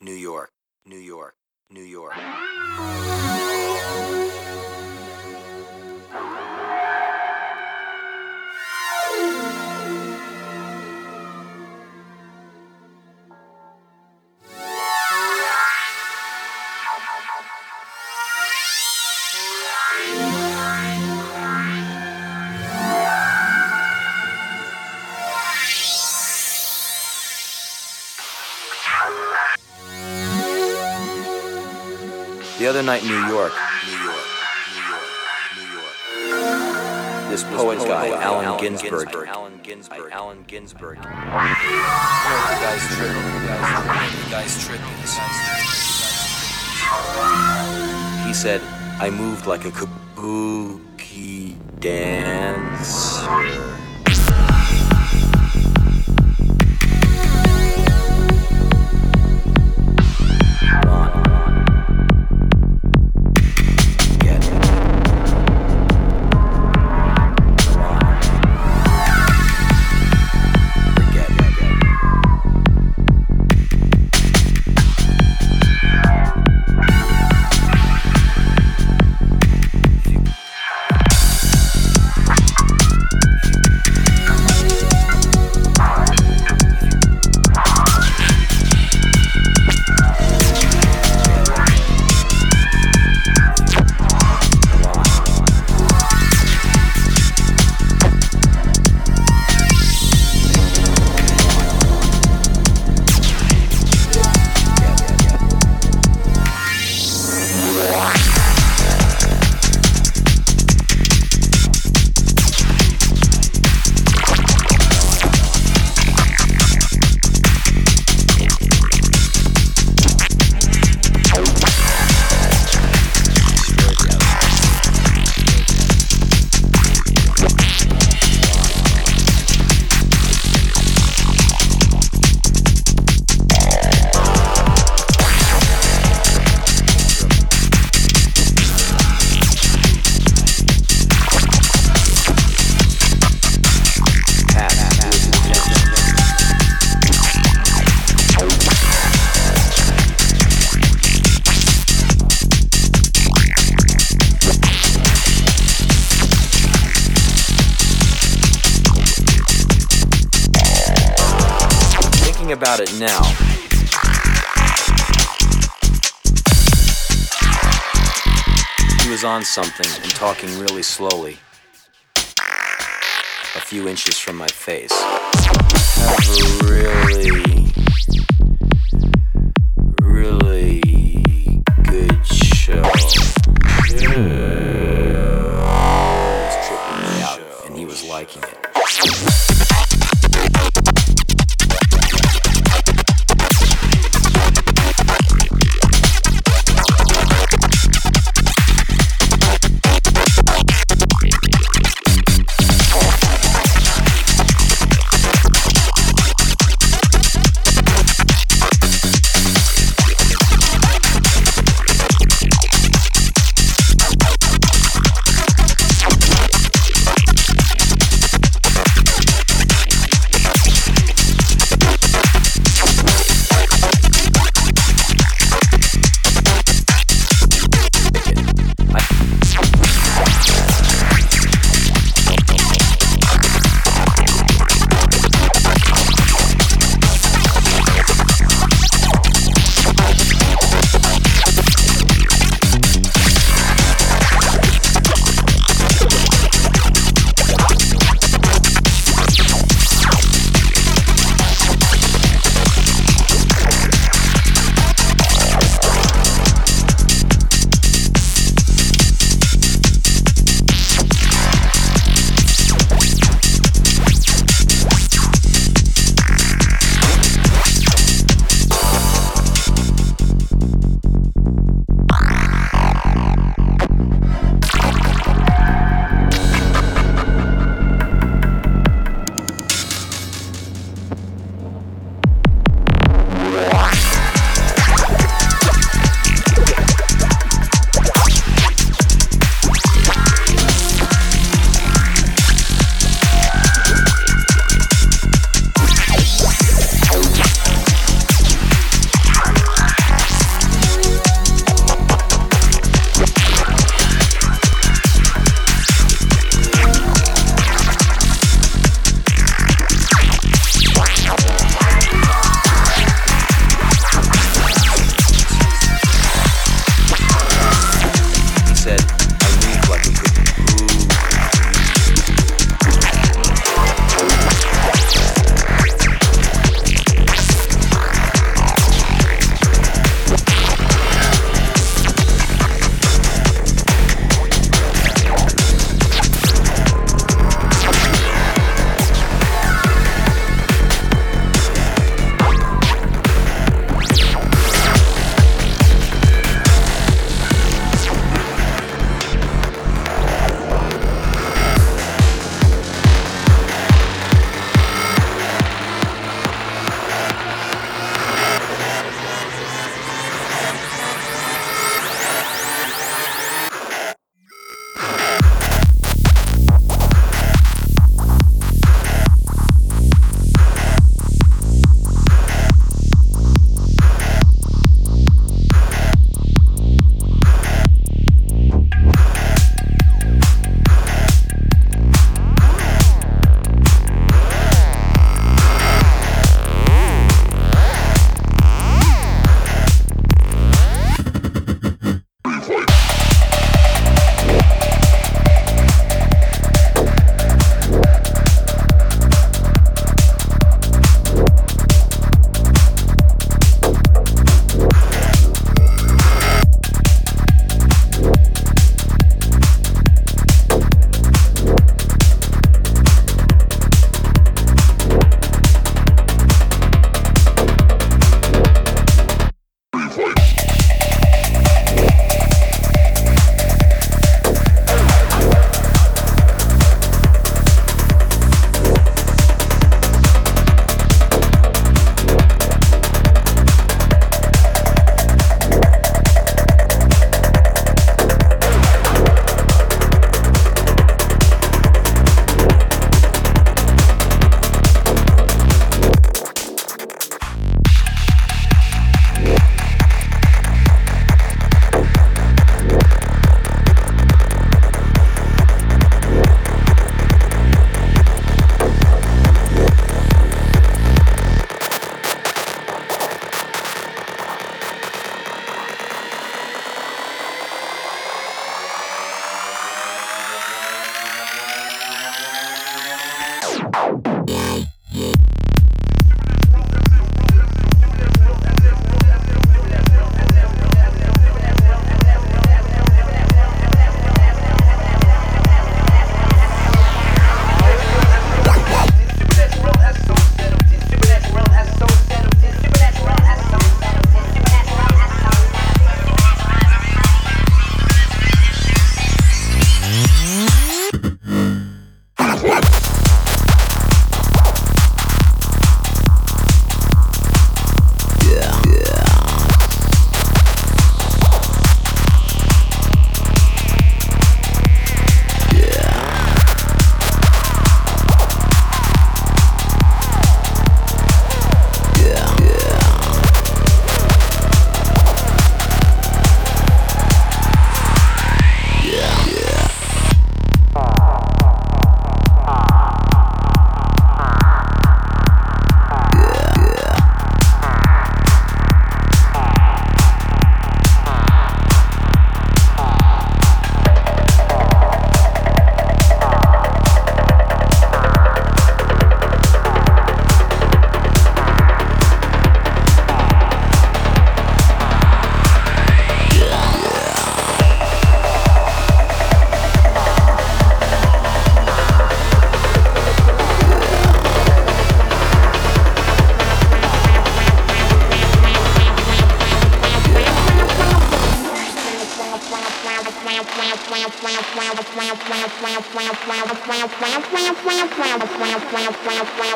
New York, New York, New York. Other night, New York, New York, New York, New York. This poet guy, Allen Ginsberg, Allen Ginsberg, Allen Ginsberg. You know, the guy's tripping, the guy's tripping, the guy's tripping. He said, I moved like a kabuki dancer. About it now. He was on something and talking really slowly. A few inches from my face. Have really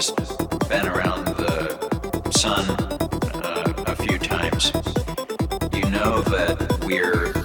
just been around the sun uh, a few times, you know that we're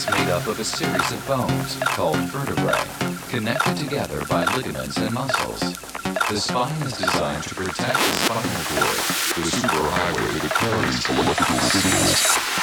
is made up of a series of bones called vertebrae, connected together by ligaments and muscles. The spine is designed to protect the spinal cord, the superhighway that carries electrical signals.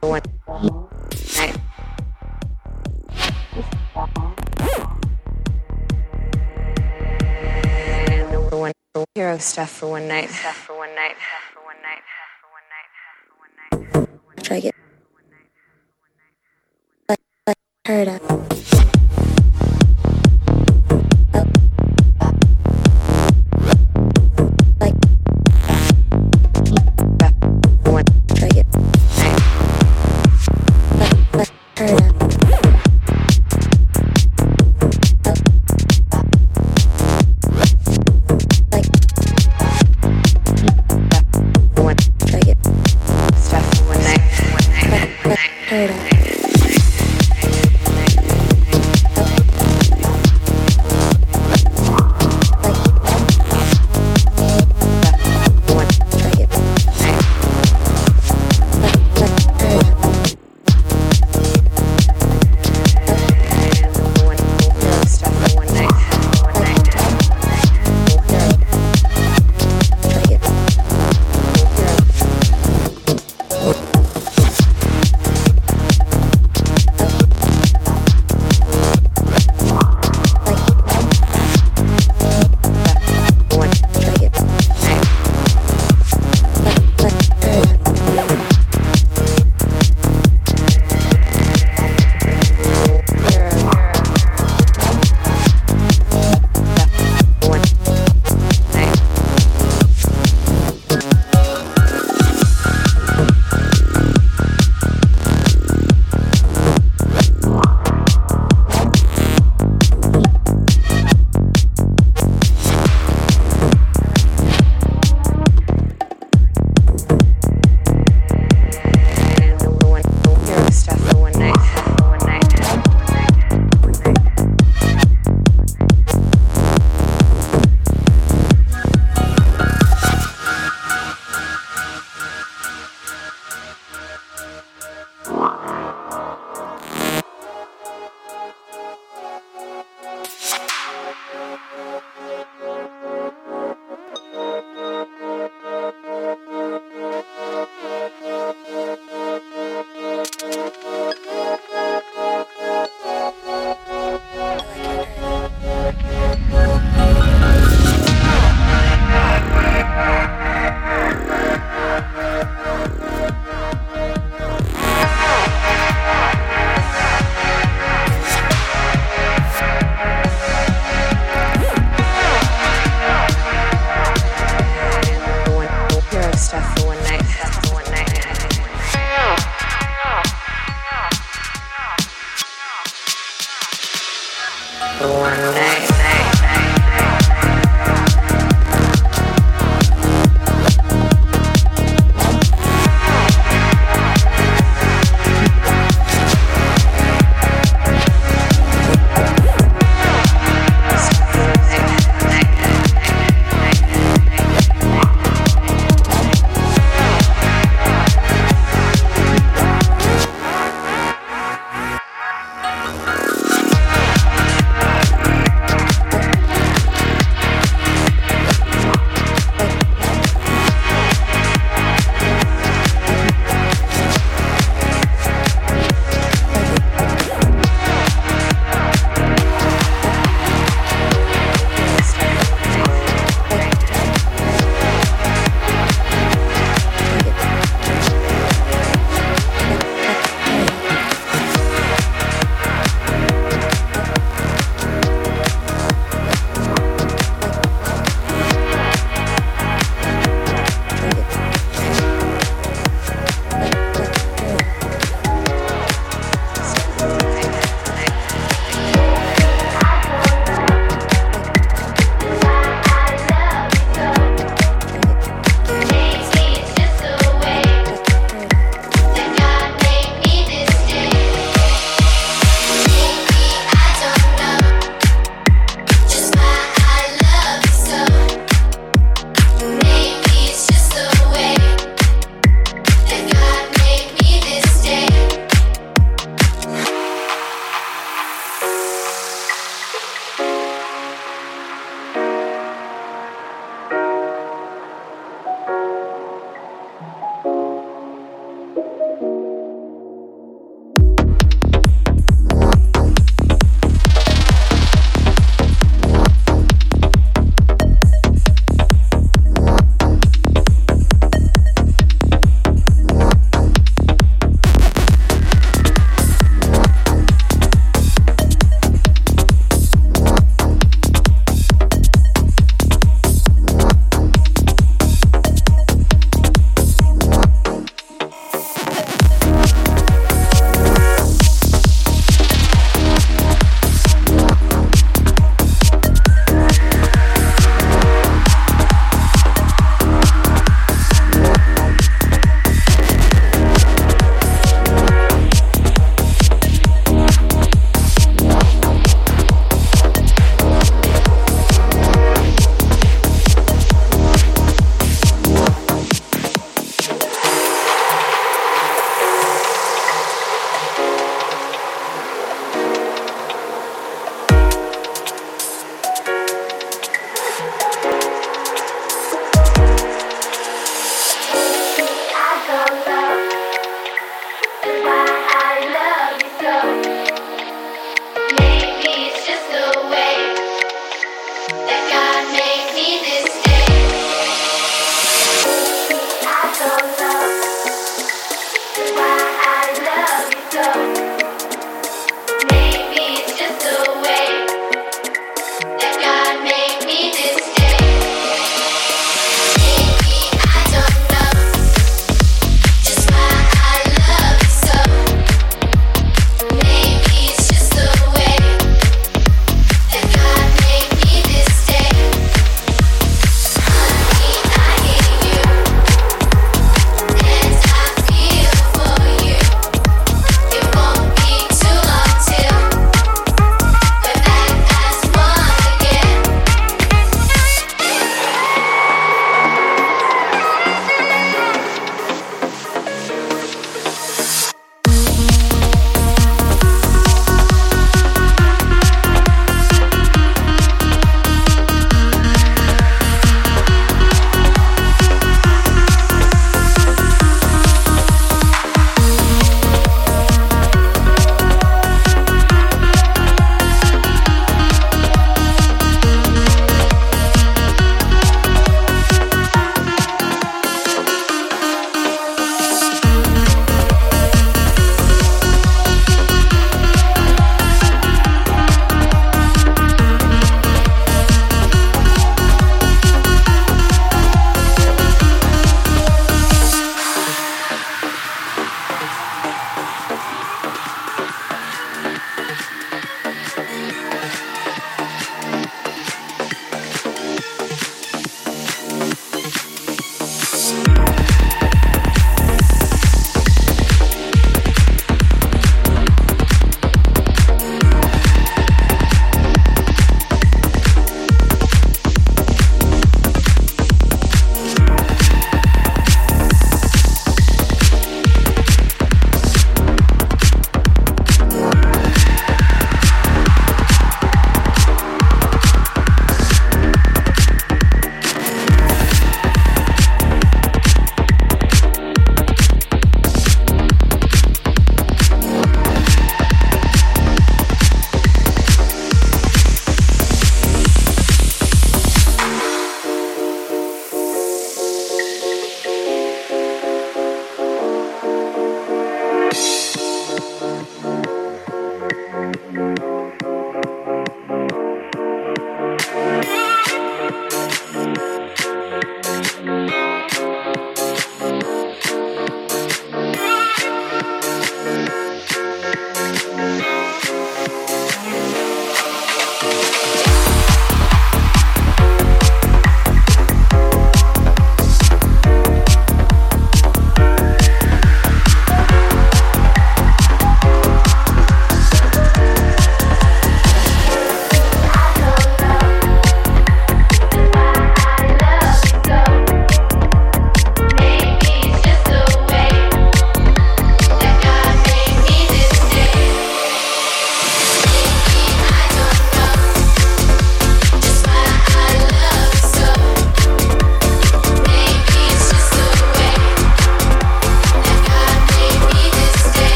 One. Hero stuff for one night. Stuff for one night.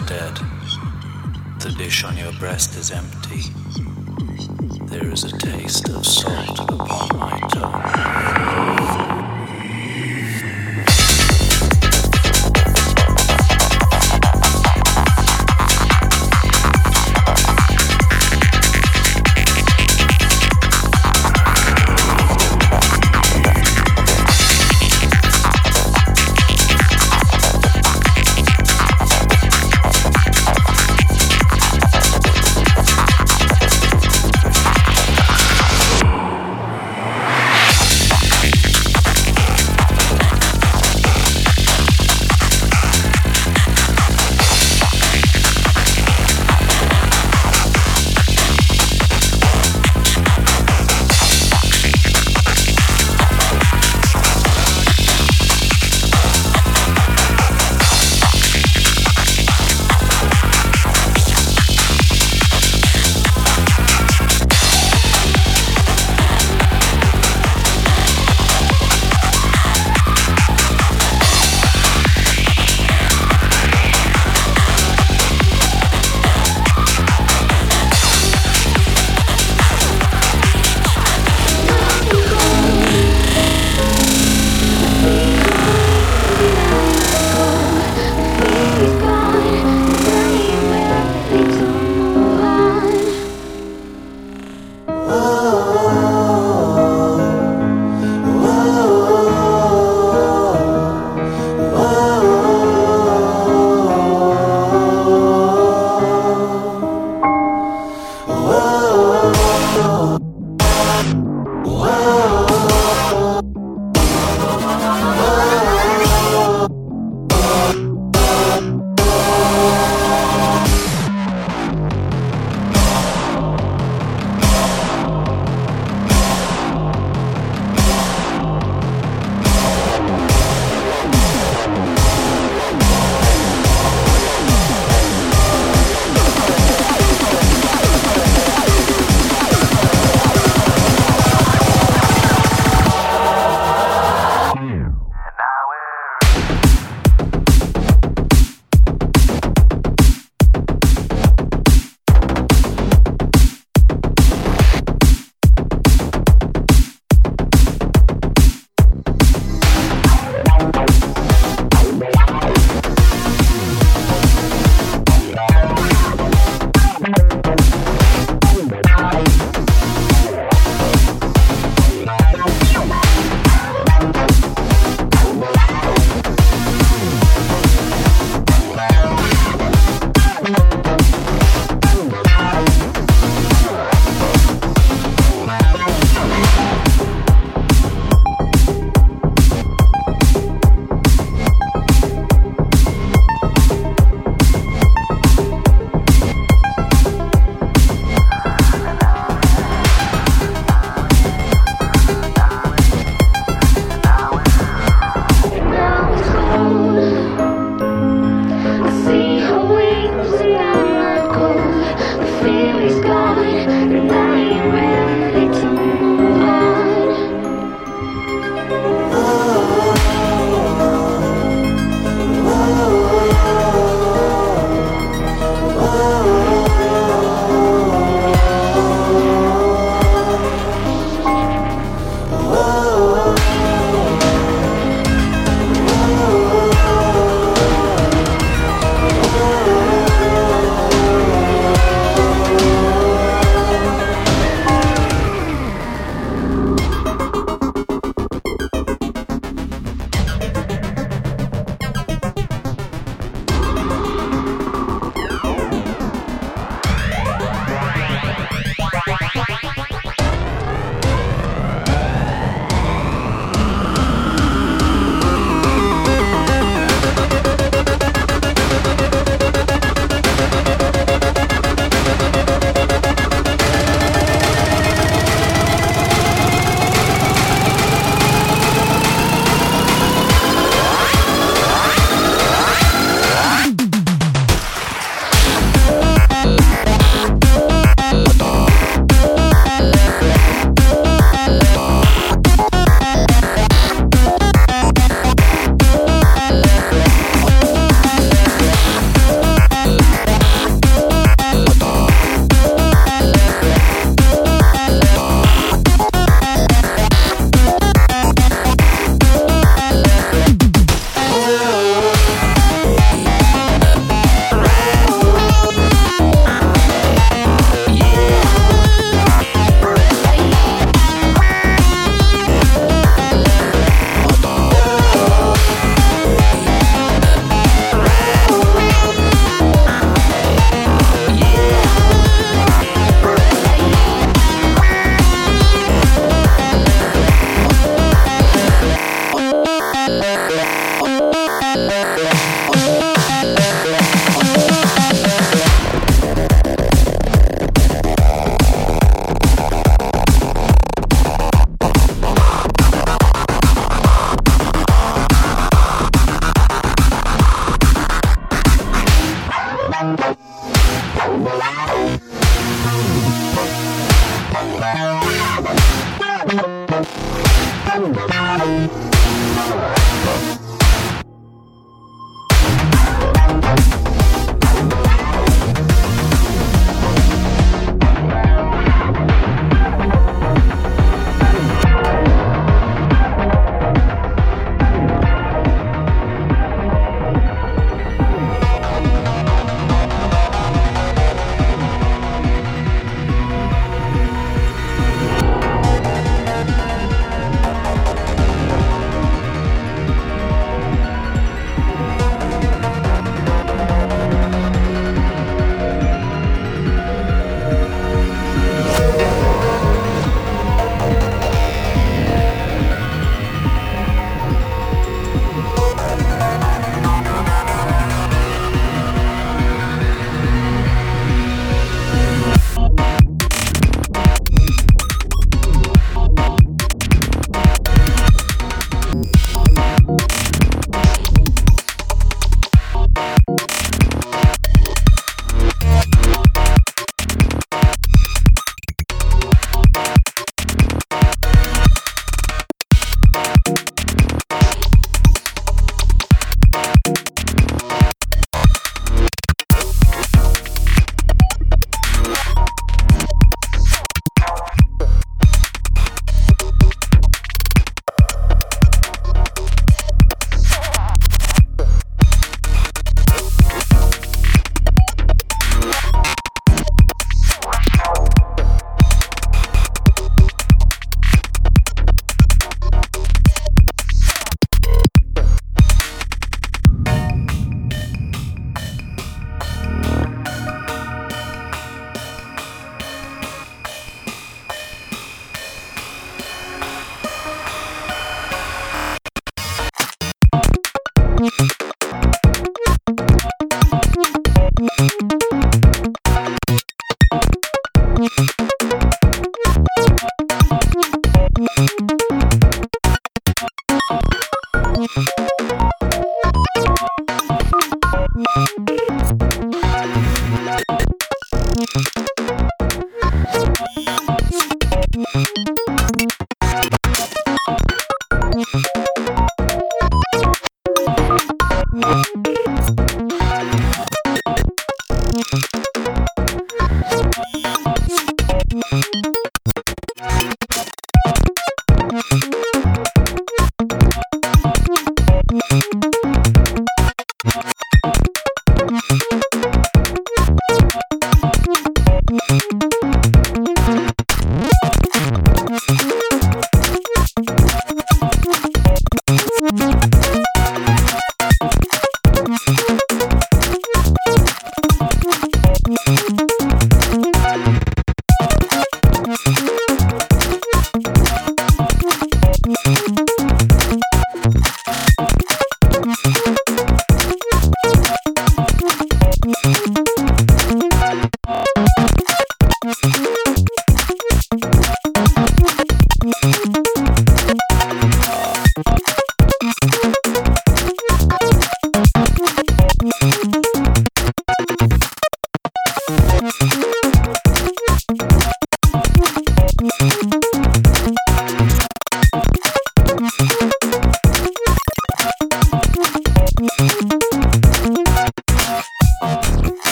Are dead. The dish on your breast is empty. There is a taste of salt upon my tongue.